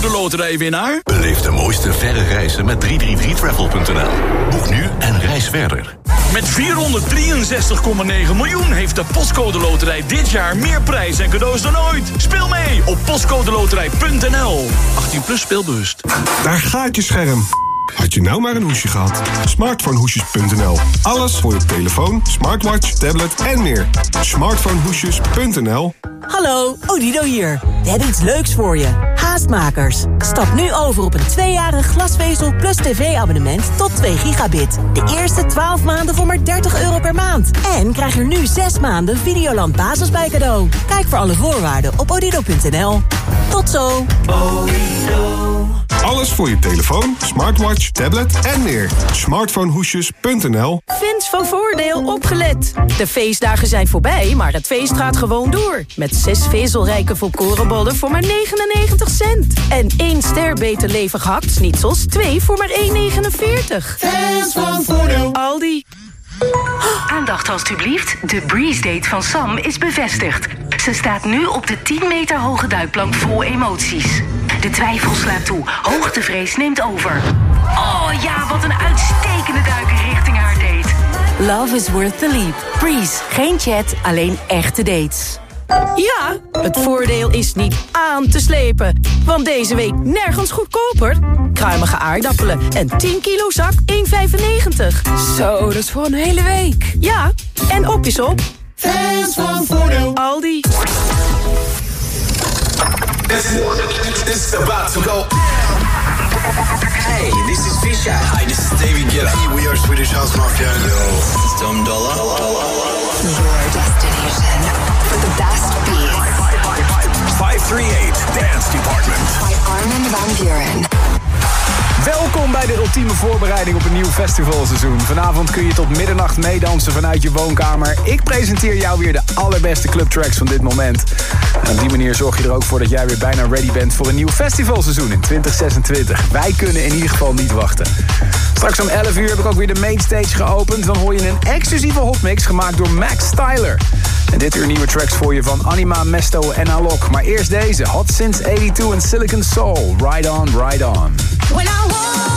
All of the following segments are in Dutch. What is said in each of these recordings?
postcode loterijwinnaar? Beleef de mooiste verre reizen met 333travel.nl. Boek nu en reis verder. Met 463,9 miljoen heeft de Postcode Loterij dit jaar meer prijs en cadeaus dan ooit. Speel mee op postcodeloterij.nl. 18 plus speelbewust. Daar gaat je scherm. Had je nou maar een hoesje gehad? Smartphonehoesjes.nl. Alles voor je telefoon, smartwatch, tablet en meer. Smartphonehoesjes.nl. Hallo, Odido hier. We hebben iets leuks voor je. Haastmakers. Stap nu over op een tweejarig glasvezel plus tv-abonnement tot 2 gigabit. De eerste 12 maanden voor maar 30 euro per maand. En krijg er nu 6 maanden Videoland Basis bij cadeau. Kijk voor alle voorwaarden op odido.nl. Tot zo. Alles voor je telefoon, smartwatch, tablet en meer. Smartphonehoesjes.nl. Fans van Voordeel opgelet. De feestdagen zijn voorbij, maar het feest gaat gewoon door. Met zes vezelrijke volkorenbollen voor maar 99 cent. En één ster beter levig hakt-snitsels, twee voor maar 1,49. Fans van Voordeel. Aldi. Aandacht alstublieft. De Breeze Date van Sam is bevestigd. Ze staat nu op de 10 meter hoge duikplank vol emoties. De twijfel slaat toe. Hoogtevrees neemt over. Oh ja, wat een uitstekende duik richting haar date. Love is worth the leap. Breeze. Geen chat, alleen echte dates. Ja, het voordeel is niet aan te slepen. Want deze week nergens goedkoper. Kruimige aardappelen en 10 kilo zak 1,95. Zo, dat is voor een hele week. Ja, en op is op. Fans van Voordeel. Aldi. This is about to go. Hey, this is Fisher. Hi, this is David Guetta. Hey, we are Swedish House Mafia. Yo, this is Dom Dollar. Department. By Armin van Buren. Welkom bij de ultieme voorbereiding op een nieuw festivalseizoen. Vanavond kun je tot middernacht meedansen vanuit je woonkamer. Ik presenteer jou weer de allerbeste clubtracks van dit moment. En op die manier zorg je er ook voor dat jij weer bijna ready bent voor een nieuw festivalseizoen in 2026. Wij kunnen in ieder geval niet wachten. Straks om 11 uur heb ik ook weer de mainstage geopend. Dan hoor je een exclusieve hotmix gemaakt door Max Styler. En dit uur nieuwe tracks voor je van Anima, Mesto en Alok. Maar eerst deze, Hot Since 82 en Silicon Soul. Ride on, ride on. When I walk,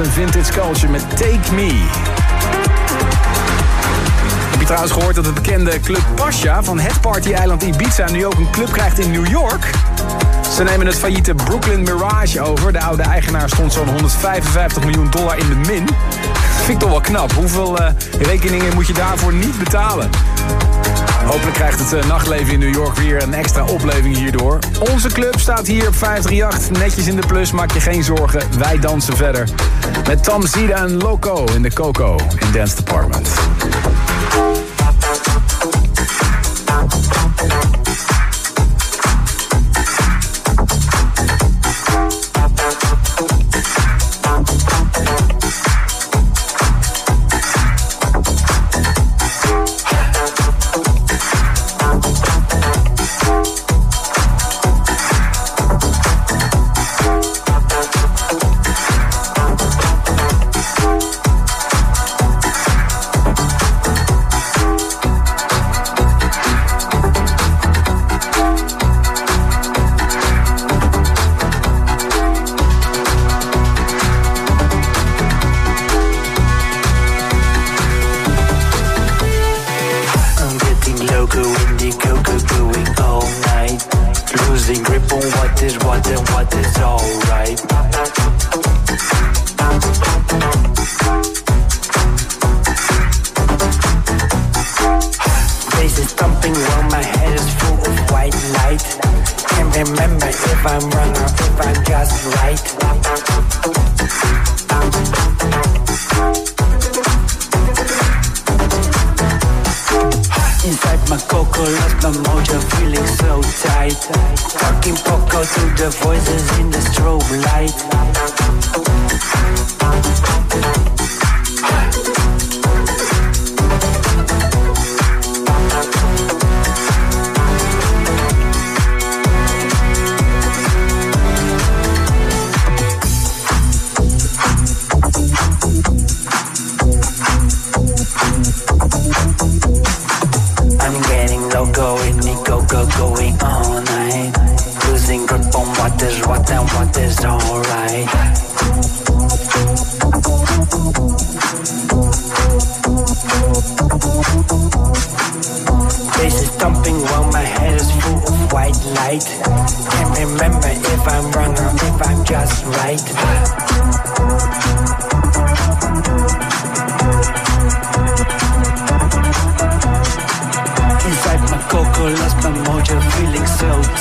en Vintage Culture met Take Me. Heb je trouwens gehoord dat het bekende Club Pasha van het party-eiland Ibiza nu ook een club krijgt in New York? Ze nemen het failliete Brooklyn Mirage over. De oude eigenaar stond zo'n 155 miljoen dollar in de min. Vind ik toch wel knap. Hoeveel eh, rekeningen moet je daarvoor niet betalen? Hopelijk krijgt het eh, nachtleven in New York weer een extra opleving hierdoor. Onze club staat hier op 538, netjes in de plus, maak je geen zorgen. Wij dansen verder. Met Tom Zida en Loco in de Coco in Dance Department.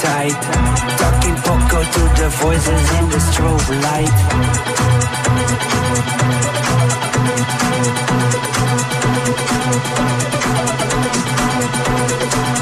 Tight. Talking poco to the voices in the strobe light. I'm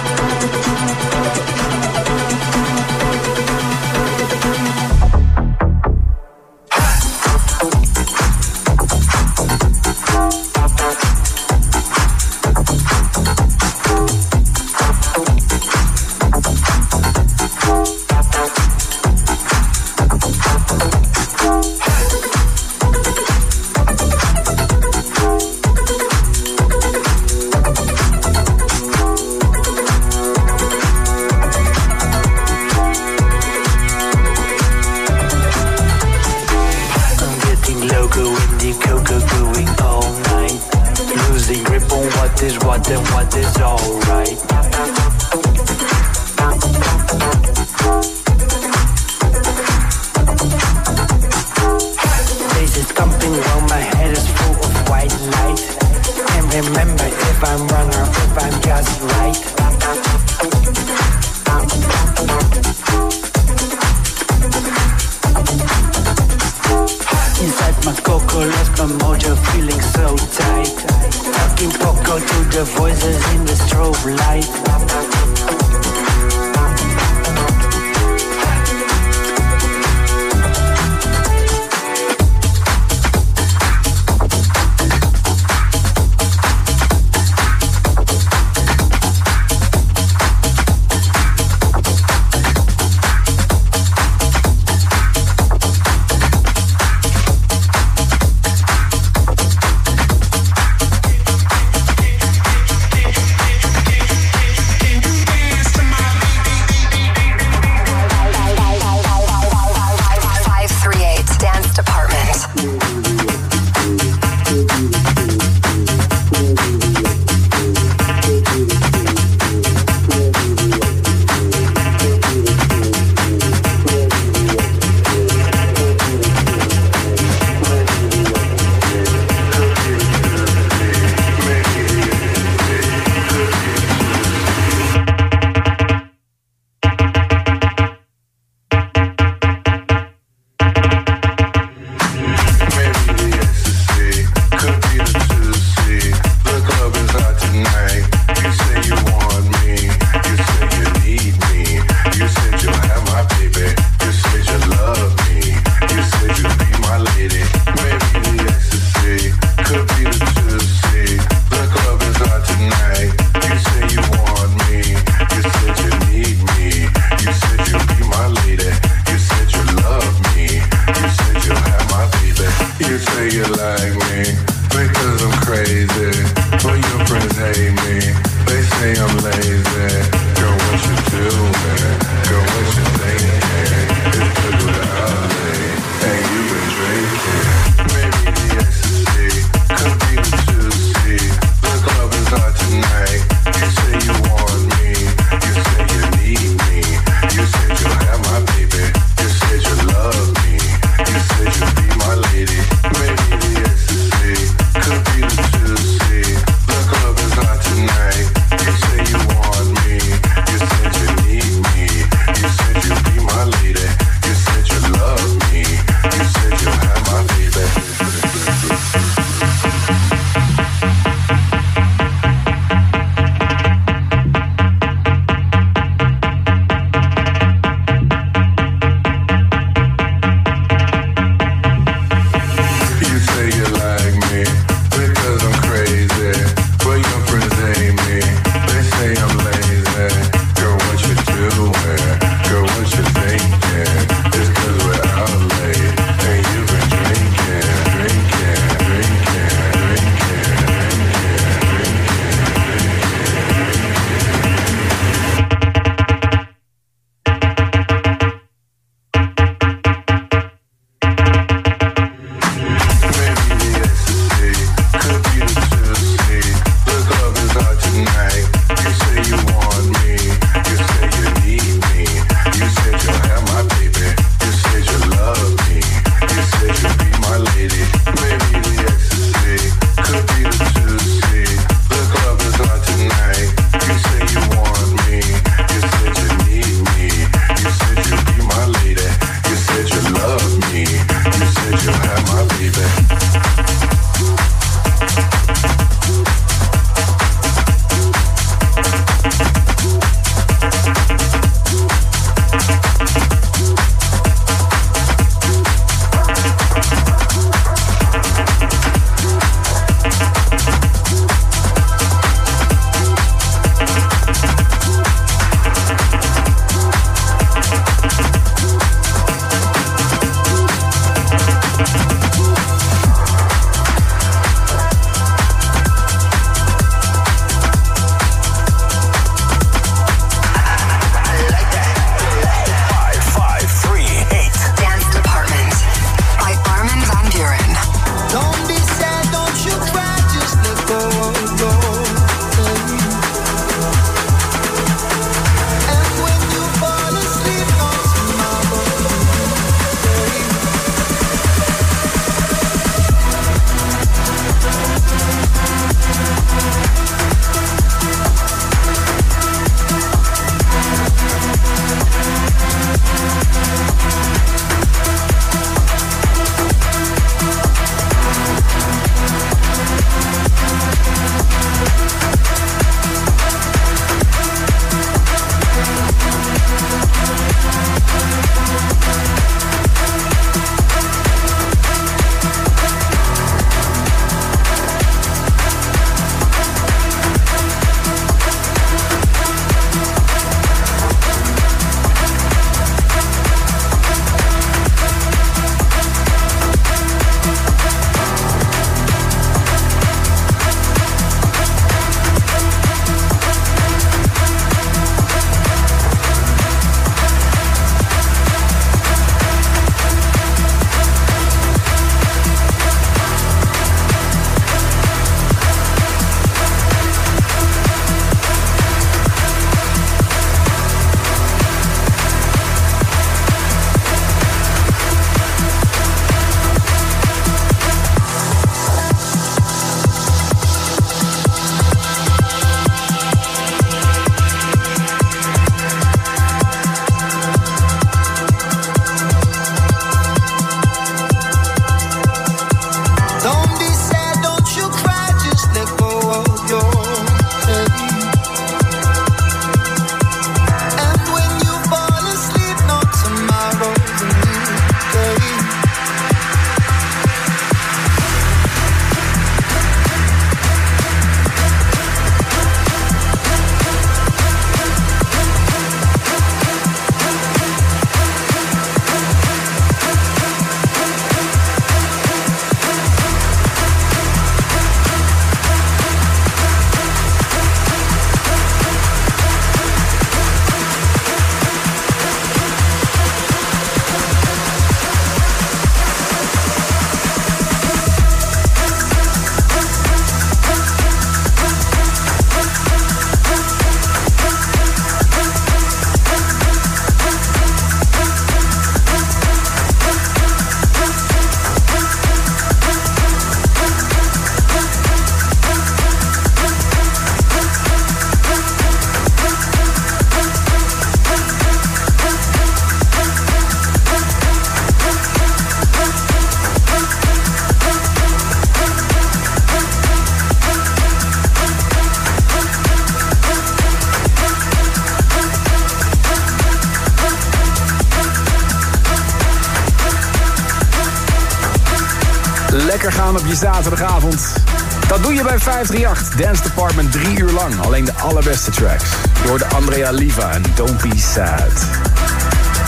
bij 538 Dance Department drie uur lang. Alleen de allerbeste tracks. Je hoort Andrea Liva en Don't Be Sad.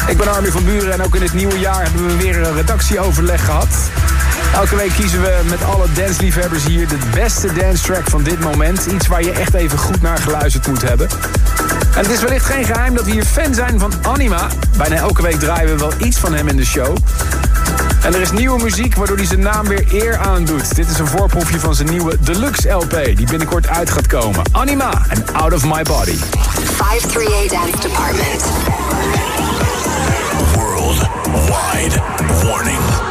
Ik ben Armin van Buren en ook in het nieuwe jaar hebben we weer een redactieoverleg gehad. Elke week kiezen we met alle dansliefhebbers hier de beste dance track van dit moment. Iets waar je echt even goed naar geluisterd moet hebben. En het is wellicht geen geheim dat we hier fan zijn van Anima. Bijna elke week draaien we wel iets van hem in de show. En er is nieuwe muziek waardoor hij zijn naam weer eer aandoet. Dit is een voorproefje van zijn nieuwe Deluxe LP die binnenkort uit gaat komen. Anima en Out of My Body. 538 Dance Department. Worldwide warning.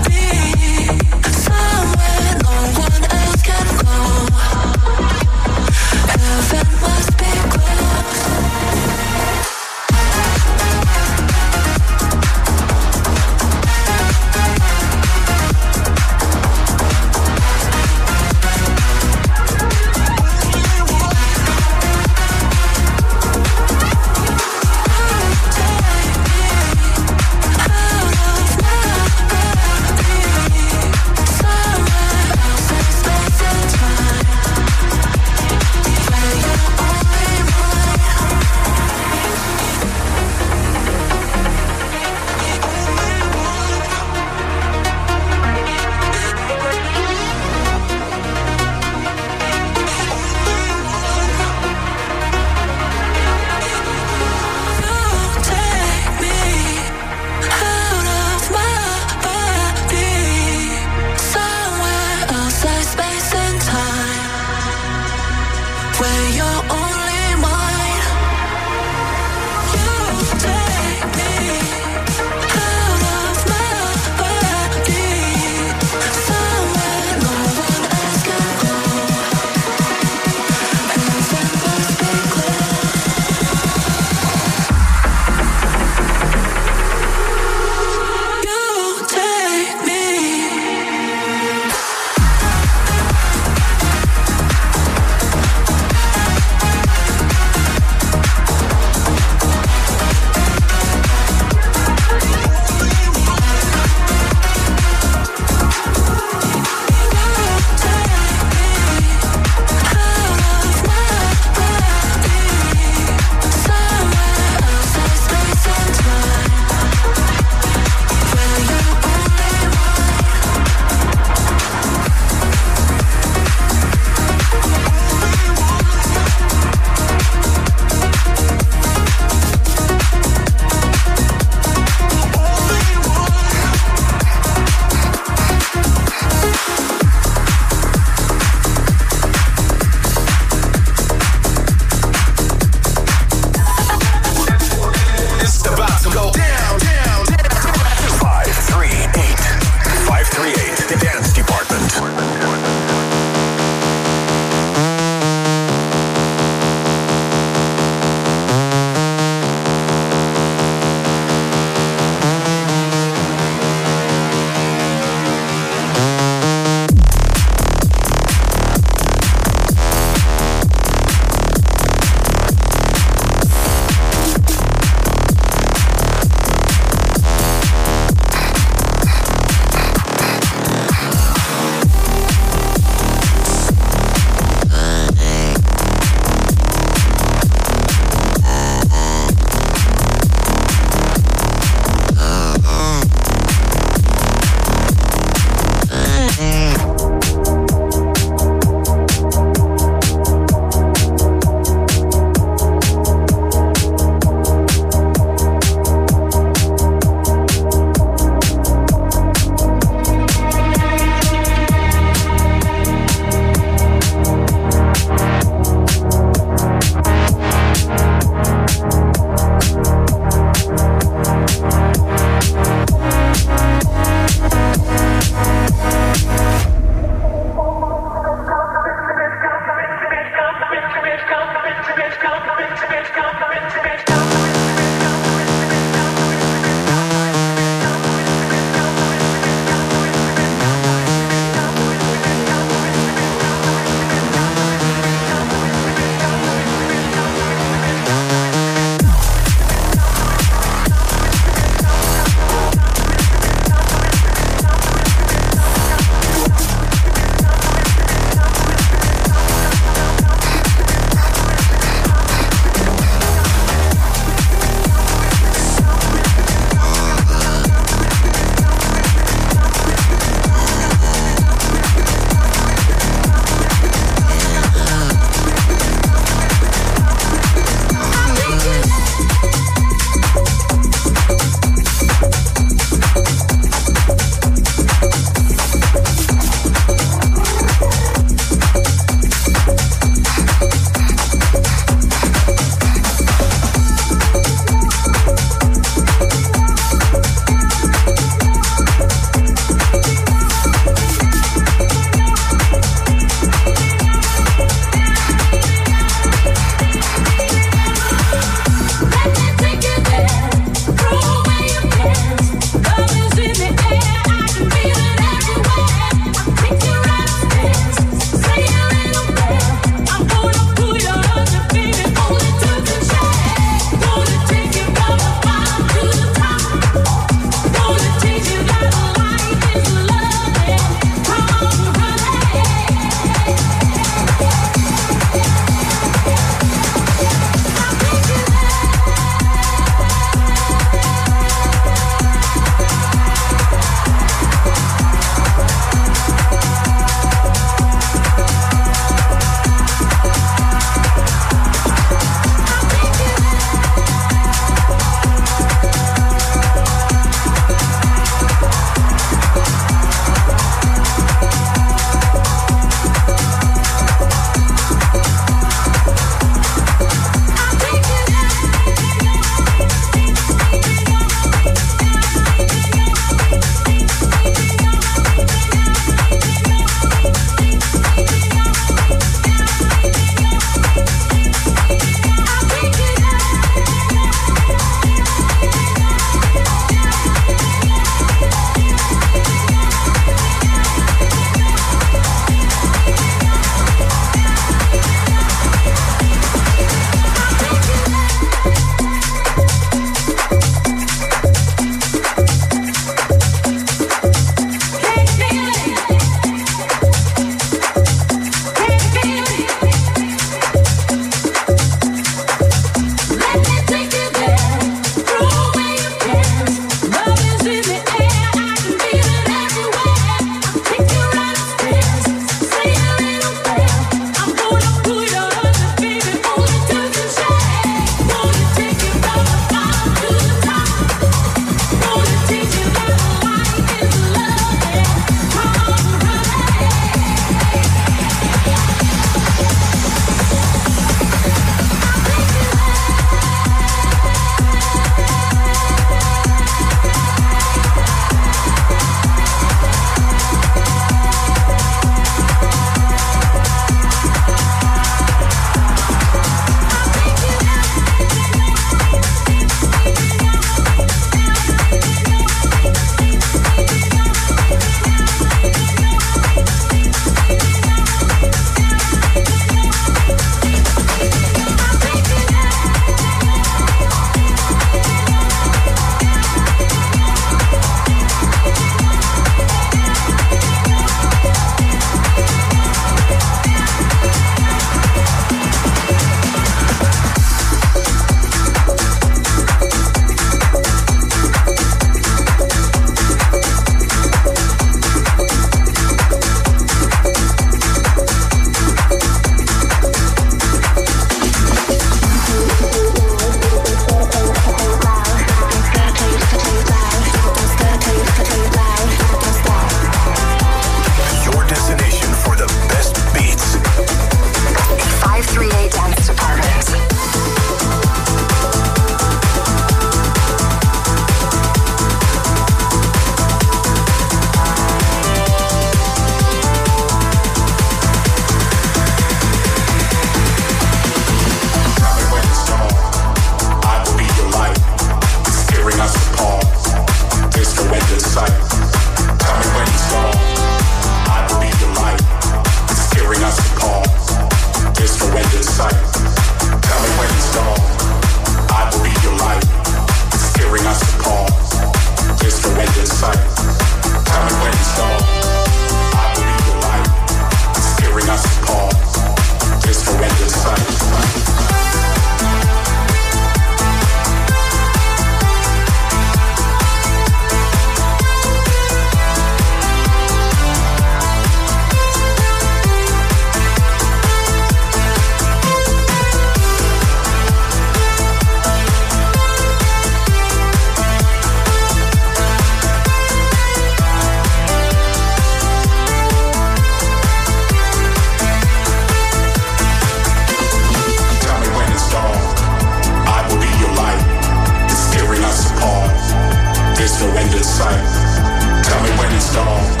is no end in sight. Tell me when it's dark,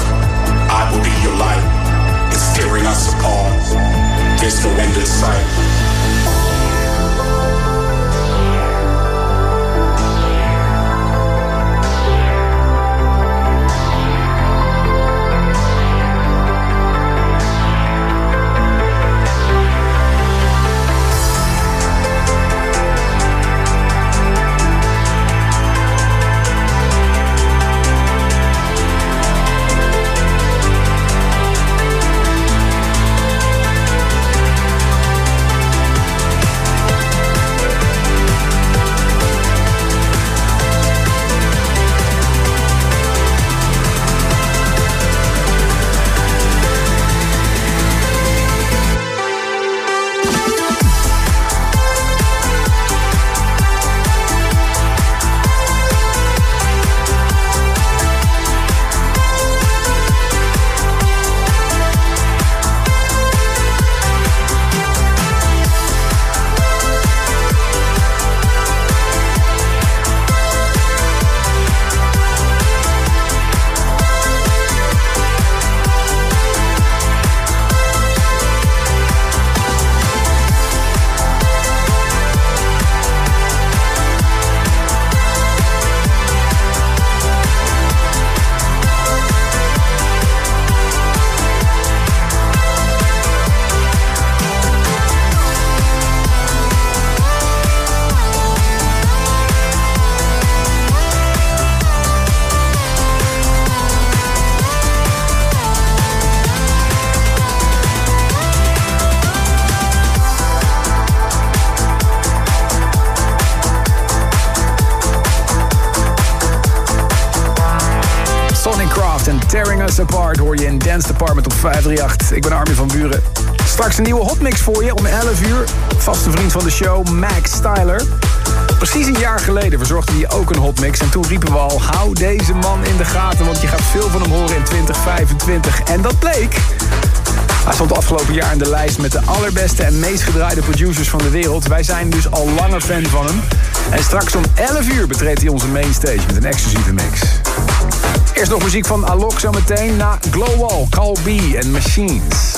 I will be your light. It's tearing us apart. There's no end in sight. Tearing Us Apart hoor je in Dance Department op 538. Ik ben Armin van Buren. Straks een nieuwe hotmix voor je om 11 uur. Vaste vriend van de show, Max Styler. Precies een jaar geleden verzorgde hij ook een hotmix. En toen riepen we al, hou deze man in de gaten... want je gaat veel van hem horen in 2025. En dat bleek... Hij stond afgelopen jaar in de lijst met de allerbeste en meest gedraaide producers van de wereld. Wij zijn dus al langer fan van hem. En straks om 11 uur betreedt hij onze mainstage met een exclusieve mix. Eerst nog muziek van Alok zometeen na Glowwall, Call B en Machines.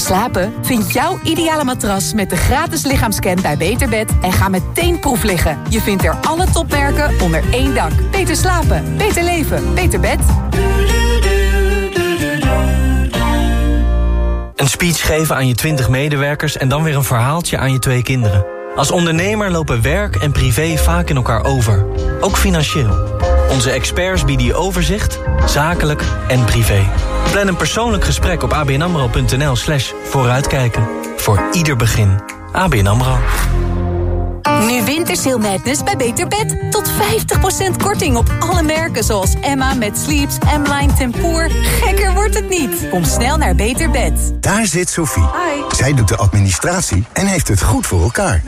Slapen? Vind jouw ideale matras met de gratis lichaamscan bij Beterbed en ga meteen proef liggen. Je vindt er alle topmerken onder één dak. Beter slapen, beter leven, beter bed. Een speech geven aan je 20 medewerkers en dan weer een verhaaltje aan je twee kinderen. Als ondernemer lopen werk en privé vaak in elkaar over. Ook financieel. Onze experts bieden je overzicht, zakelijk en privé. Plan een persoonlijk gesprek op abnamro.nl slash vooruitkijken. Voor ieder begin. ABN AMRO. Nu Wintersail Madness bij Beter Bed. Tot 50% korting op alle merken zoals Emma met Sleeps, M-Line Tempoor. Gekker wordt het niet. Kom snel naar Beter Bed. Daar zit Sophie. Zij doet de administratie en heeft het goed voor elkaar.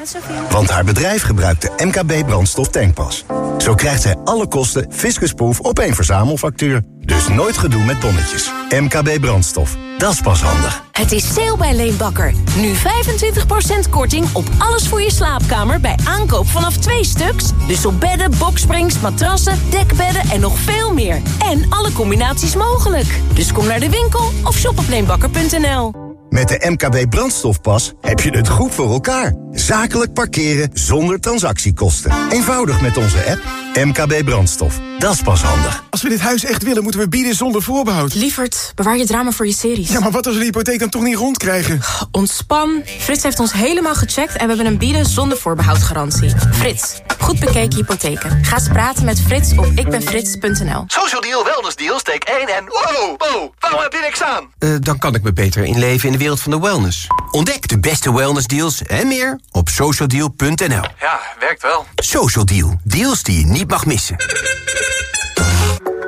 Want haar bedrijf gebruikt de MKB brandstof tankpas. Zo krijgt zij alle kosten fiscusproof op één verzamelfactuur. Dus nooit gedoe met bonnetjes. MKB brandstof. Dat is pas handig. Het is sale bij Leenbakker. Nu 25% korting op alles voor je slaapkamer bij aankoop vanaf twee stuks. Dus op bedden, boksprings, matrassen, dekbedden en nog veel meer. En alle combinaties mogelijk. Dus kom naar de winkel of shop op leenbakker.nl. Met de MKB brandstofpas heb je het goed voor elkaar. Zakelijk parkeren zonder transactiekosten. Eenvoudig met onze app MKB brandstof. Dat is pas handig. Als we dit huis echt willen, moeten we bieden zonder voorbehoud. Lievert, bewaar je drama voor je series. Ja, maar wat als we de hypotheek dan toch niet rondkrijgen? Ontspan. Frits heeft ons helemaal gecheckt en we hebben een bieden zonder voorbehoud garantie. Frits, goed bekeken hypotheken. Ga eens praten met Frits op ikbenfrits.nl. Social Deal, Wellness Deal, steek 1 en... Wow, wow, waarom heb je niks aan? Eh, dan kan ik me beter inleven in de wereld van de wellness. Ontdek de beste wellnessdeals en meer op socialdeal.nl. Ja, werkt wel. Social Deal, deals die je niet mag missen.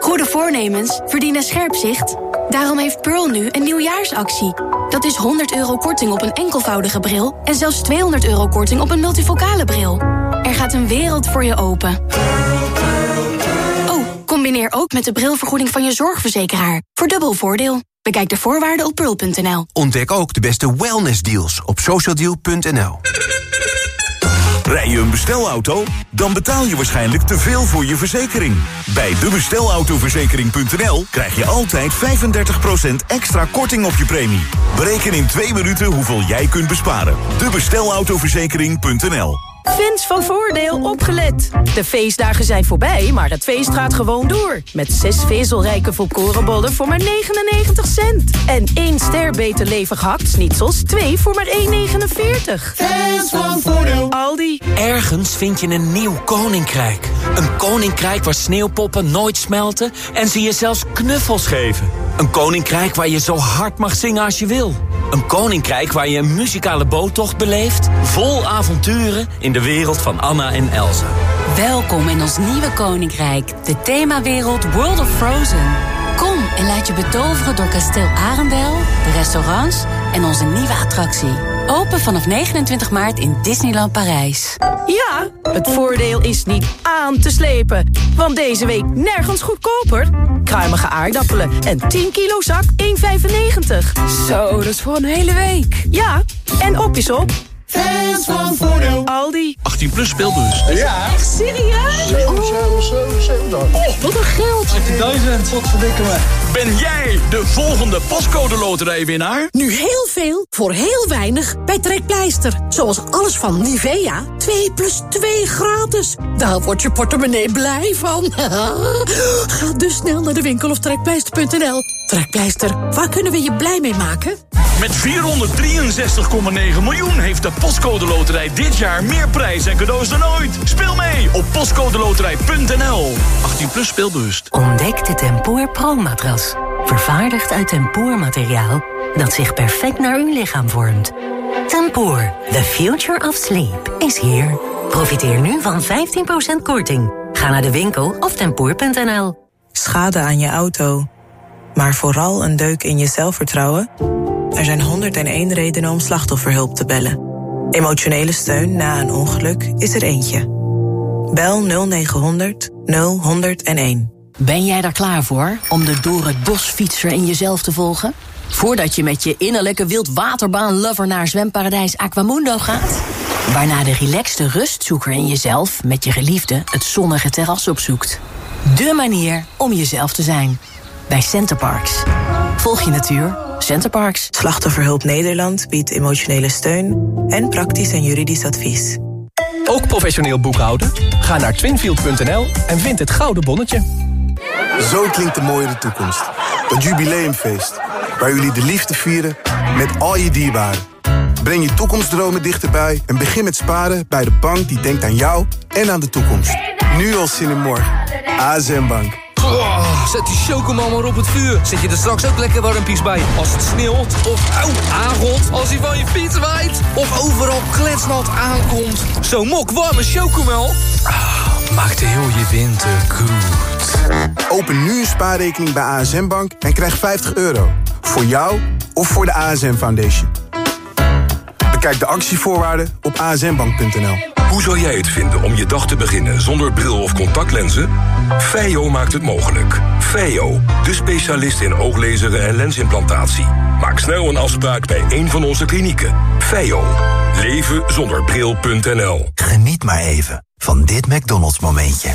Goede voornemens verdienen scherp zicht. Daarom heeft Pearl nu een nieuwjaarsactie. Dat is 100 euro korting op een enkelvoudige bril... en zelfs 200 euro korting op een multifocale bril. Er gaat een wereld voor je open. Oh, combineer ook met de brilvergoeding van je zorgverzekeraar. Voor dubbel voordeel. Bekijk de voorwaarden op pearl.nl. Ontdek ook de beste wellnessdeals op socialdeal.nl. Rij je een bestelauto? Dan betaal je waarschijnlijk te veel voor je verzekering. Bij debestelautoverzekering.nl krijg je altijd 35% extra korting op je premie. Bereken in twee minuten hoeveel jij kunt besparen. Debestelautoverzekering.nl Fans van Voordeel opgelet. De feestdagen zijn voorbij, maar het feest gaat gewoon door. Met zes vezelrijke volkorenbollen voor maar 99 cent. En één ster beter levig hakt-snitsels, twee voor maar 1,49. Fans van Voordeel. Aldi. Ergens vind je een nieuw koninkrijk. Een koninkrijk waar sneeuwpoppen nooit smelten en ze je zelfs knuffels geven. Een koninkrijk waar je zo hard mag zingen als je wil. Een koninkrijk waar je een muzikale boottocht beleeft... vol avonturen in de wereld van Anna en Elsa. Welkom in ons nieuwe koninkrijk, de themawereld World of Frozen. Kom en laat je betoveren door kasteel Arendel, de restaurants en onze nieuwe attractie. Open vanaf 29 maart in Disneyland Parijs. Ja, het voordeel is niet aan te slepen. Want deze week nergens goedkoper. Kruimige aardappelen en 10 kilo zak 1,95. Zo, dat is voor een hele week. Ja, en op is op. Fans van Voordeel. Aldi. 18 plus speelbus. Ja. Echt serieus? Oh, wat een geld. 18.000. Wat verdikken me. Ben jij de volgende pascode loterijwinnaar? Nu heel veel voor heel weinig bij Trekpleister. Zoals alles van Nivea. 2 plus 2 gratis. Daar wordt je portemonnee blij van. Ga dus snel naar de winkel of trekpleister.nl. Trekpleister, waar kunnen we je blij mee maken? Met 463,9 miljoen heeft de Postcode Loterij dit jaar meer prijs en cadeaus dan ooit. Speel mee op postcodeloterij.nl. 18 plus speelbewust. Ontdek de Tempoor Pro-matras. Vervaardigd uit tempoormateriaal dat zich perfect naar uw lichaam vormt. Tempoor, the future of sleep, is here. Profiteer nu van 15% korting. Ga naar de winkel of tempoor.nl. Schade aan je auto. Maar vooral een deuk in je zelfvertrouwen? Er zijn 101 redenen om slachtofferhulp te bellen. Emotionele steun na een ongeluk is er eentje. Bel 0900 0101. Ben jij daar klaar voor om de door het bos fietser in jezelf te volgen? Voordat je met je innerlijke wildwaterbaan-lover naar zwemparadijs Aquamundo gaat? Waarna de relaxte rustzoeker in jezelf met je geliefde het zonnige terras opzoekt. De manier om jezelf te zijn. Bij Centerparks. Volg je natuur. Centerparks. Slachtofferhulp Nederland biedt emotionele steun en praktisch en juridisch advies. Ook professioneel boekhouden? Ga naar twinfield.nl en vind het gouden bonnetje. Zo klinkt de mooie toekomst. Het jubileumfeest. Waar jullie de liefde vieren met al je dierbaren. Breng je toekomstdromen dichterbij en begin met sparen bij de bank die denkt aan jou en aan de toekomst. Nu al zin in morgen. ASM Bank. Oh, zet die chocomel maar op het vuur. Zet je er straks ook lekker warmpies bij. Als het sneeuwt of auw, aangot. Als hij van je fiets waait. Of overal kletsnat aankomt. Zo'n mok warme chocomel. Ah, maakt heel je winter goed. Open nu een spaarrekening bij ASM Bank en krijg 50 euro. Voor jou of voor de ASM Foundation. Bekijk de actievoorwaarden op asmbank.nl. Hoe zou jij het vinden om je dag te beginnen zonder bril of contactlenzen? Feio maakt het mogelijk. Feio, de specialist in ooglezeren en lensimplantatie. Maak snel een afspraak bij een van onze klinieken. Feio. Leven zonder bril.nl. Geniet maar even van dit McDonald's momentje.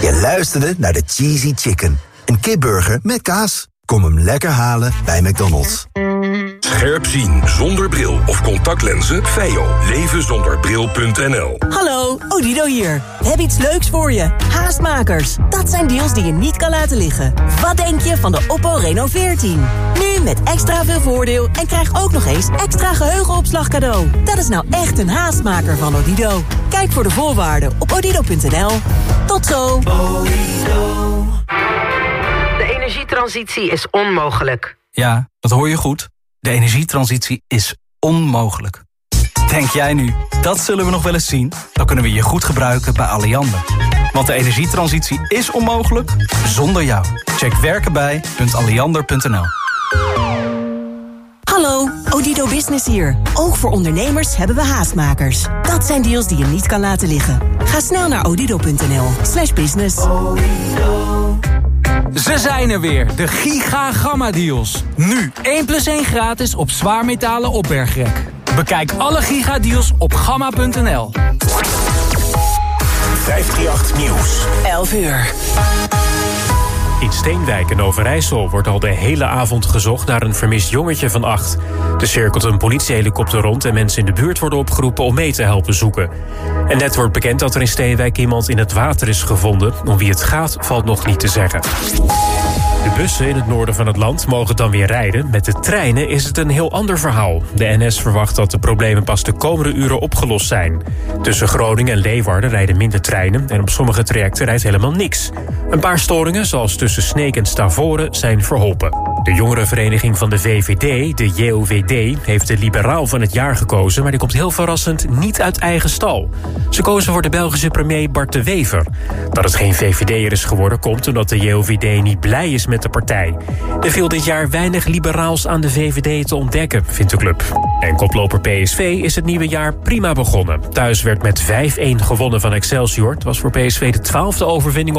Je luisterde naar de Cheesy Chicken. Een kipburger met kaas. Kom hem lekker halen bij McDonald's. Scherp zien zonder bril of contactlenzen. Feio. Leven zonder bril.nl. Hallo, Odido hier. We hebben iets leuks voor je. Haastmakers. Dat zijn deals die je niet kan laten liggen. Wat denk je van de Oppo Reno 14? Nu met extra veel voordeel en krijg ook nog eens extra geheugenopslag cadeau. Dat is nou echt een haastmaker van Odido. Kijk voor de voorwaarden op odido.nl. Tot zo. De energietransitie is onmogelijk. Ja, dat hoor je goed. De energietransitie is onmogelijk. Denk jij nu, dat zullen we nog wel eens zien? Dan kunnen we je goed gebruiken bij Alliander. Want de energietransitie is onmogelijk zonder jou. Check werkenbij.alliander.nl Hallo, Odido Business hier. Ook voor ondernemers hebben we haastmakers. Dat zijn deals die je niet kan laten liggen. Ga snel naar odido.nl slash business. Ze zijn er weer, de Giga Gamma Deals. Nu 1 plus 1 gratis op zwaarmetalen opbergrek. Bekijk alle Giga Deals op gamma.nl. 538 Nieuws. 11 uur. In Steenwijk en Overijssel wordt al de hele avond gezocht naar een vermist jongetje van acht. Er cirkelt een politiehelikopter rond en mensen in de buurt worden opgeroepen om mee te helpen zoeken. En net wordt bekend dat er in Steenwijk iemand in het water is gevonden. Om wie het gaat valt nog niet te zeggen. De bussen in het noorden van het land mogen dan weer rijden. Met de treinen is het een heel ander verhaal. De NS verwacht dat de problemen pas de komende uren opgelost zijn. Tussen Groningen en Leeuwarden rijden minder treinen... en op sommige trajecten rijdt helemaal niks. Een paar storingen, zoals tussen Sneek en Stavoren, zijn verholpen. De jongerenvereniging van de VVD, de JOVD, heeft de liberaal van het jaar gekozen... maar die komt heel verrassend niet uit eigen stal. Ze kozen voor de Belgische premier Bart de Wever. Dat het geen VVD'er is geworden komt omdat de JOVD niet blij is met de partij. Er viel dit jaar weinig liberaals aan de VVD te ontdekken, vindt de club. En koploper PSV is het nieuwe jaar prima begonnen. Thuis werd met 5-1 gewonnen van Excelsior. Het was voor PSV de twaalfde overwinning